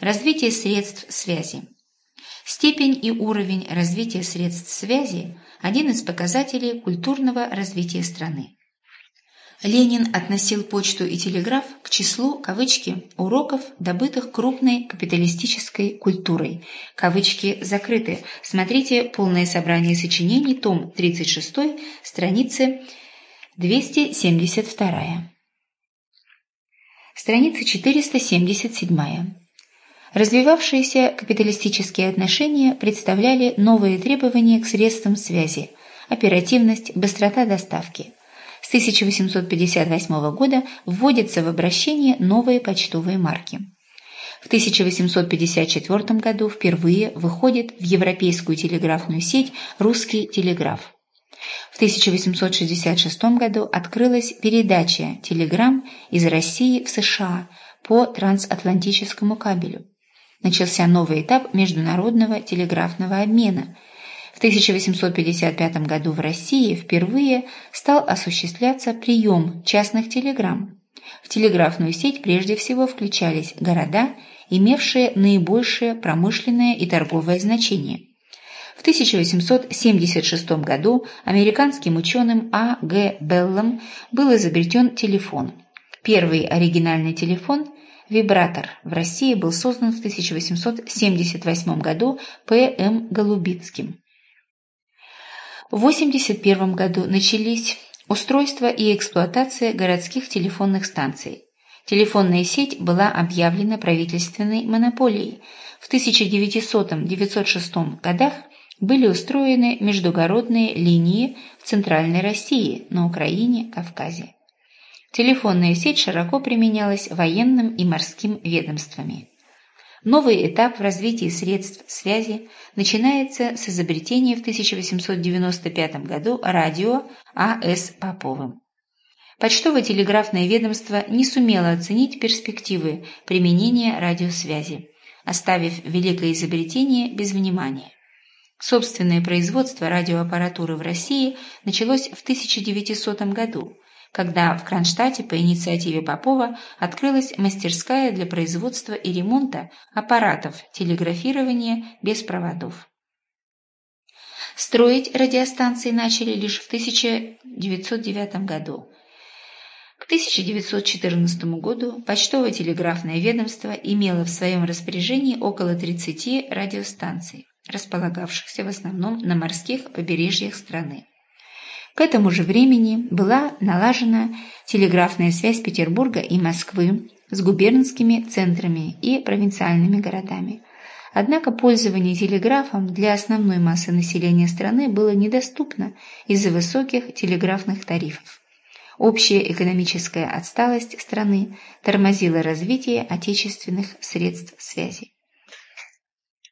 Развитие средств связи. Степень и уровень развития средств связи – один из показателей культурного развития страны. Ленин относил почту и телеграф к числу кавычки уроков, добытых крупной капиталистической культурой. Кавычки закрыты. Смотрите полное собрание сочинений, том 36, страница 272. Страница 477. Развивавшиеся капиталистические отношения представляли новые требования к средствам связи – оперативность, быстрота доставки. С 1858 года вводятся в обращение новые почтовые марки. В 1854 году впервые выходит в европейскую телеграфную сеть русский телеграф. В 1866 году открылась передача телеграмм из России в США по трансатлантическому кабелю начался новый этап международного телеграфного обмена. В 1855 году в России впервые стал осуществляться прием частных телеграмм. В телеграфную сеть прежде всего включались города, имевшие наибольшее промышленное и торговое значение. В 1876 году американским ученым А. Г. Беллом был изобретен телефон. Первый оригинальный телефон Вибратор в России был создан в 1878 году П. М. Голубицким. В 1981 году начались устройство и эксплуатация городских телефонных станций. Телефонная сеть была объявлена правительственной монополией. В 1900-1906 годах были устроены междугородные линии в Центральной России, на Украине, Кавказе. Телефонная сеть широко применялась военным и морским ведомствами. Новый этап в развитии средств связи начинается с изобретения в 1895 году радио А.С. Поповым. Почтово-телеграфное ведомство не сумело оценить перспективы применения радиосвязи, оставив великое изобретение без внимания. Собственное производство радиоаппаратуры в России началось в 1900 году – когда в Кронштадте по инициативе Попова открылась мастерская для производства и ремонта аппаратов телеграфирования без проводов. Строить радиостанции начали лишь в 1909 году. К 1914 году почтово-телеграфное ведомство имело в своем распоряжении около 30 радиостанций, располагавшихся в основном на морских побережьях страны. К этому же времени была налажена телеграфная связь Петербурга и Москвы с губернскими центрами и провинциальными городами. Однако пользование телеграфом для основной массы населения страны было недоступно из-за высоких телеграфных тарифов. Общая экономическая отсталость страны тормозила развитие отечественных средств связи.